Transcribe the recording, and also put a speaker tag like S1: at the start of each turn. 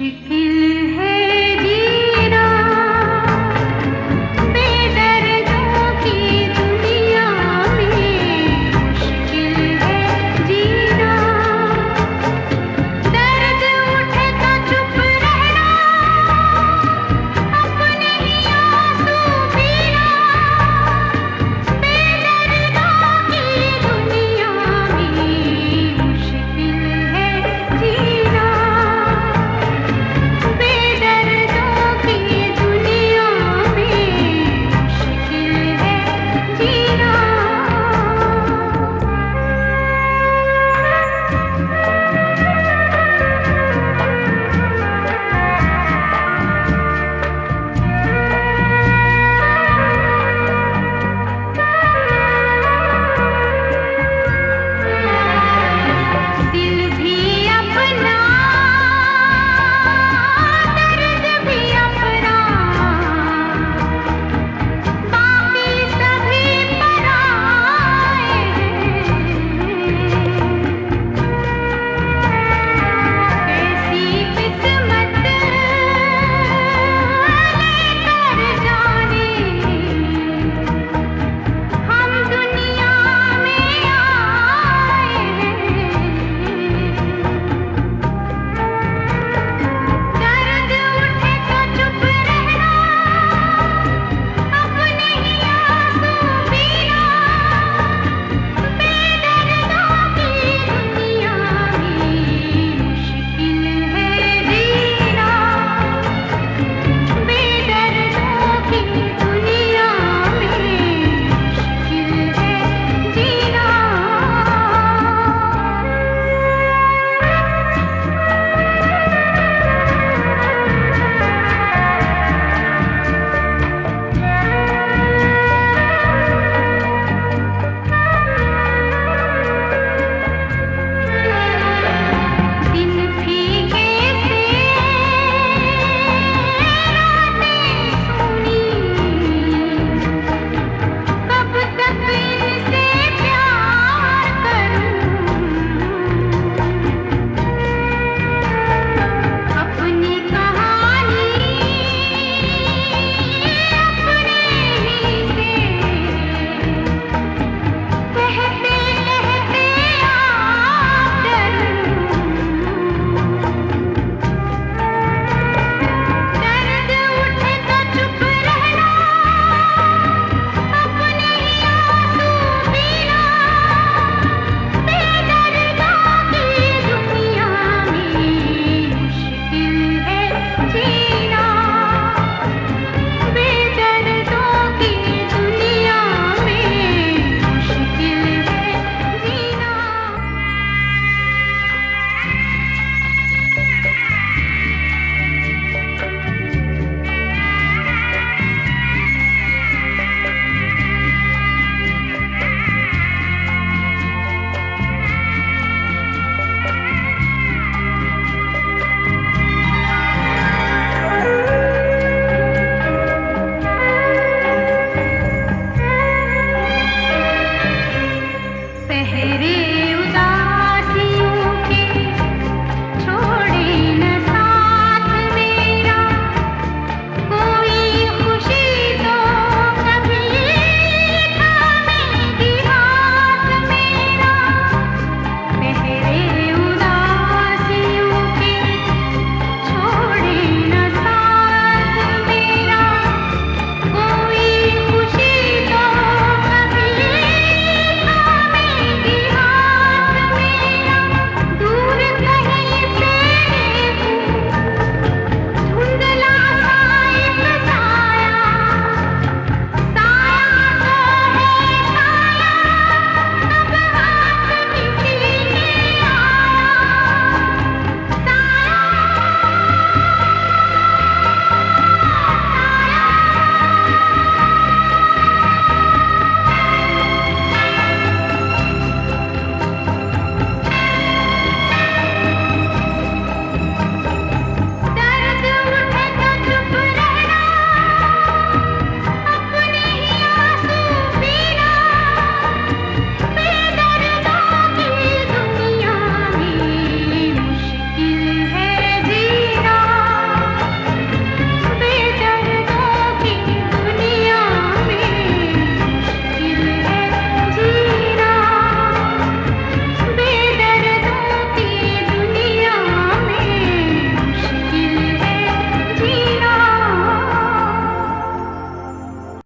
S1: aşık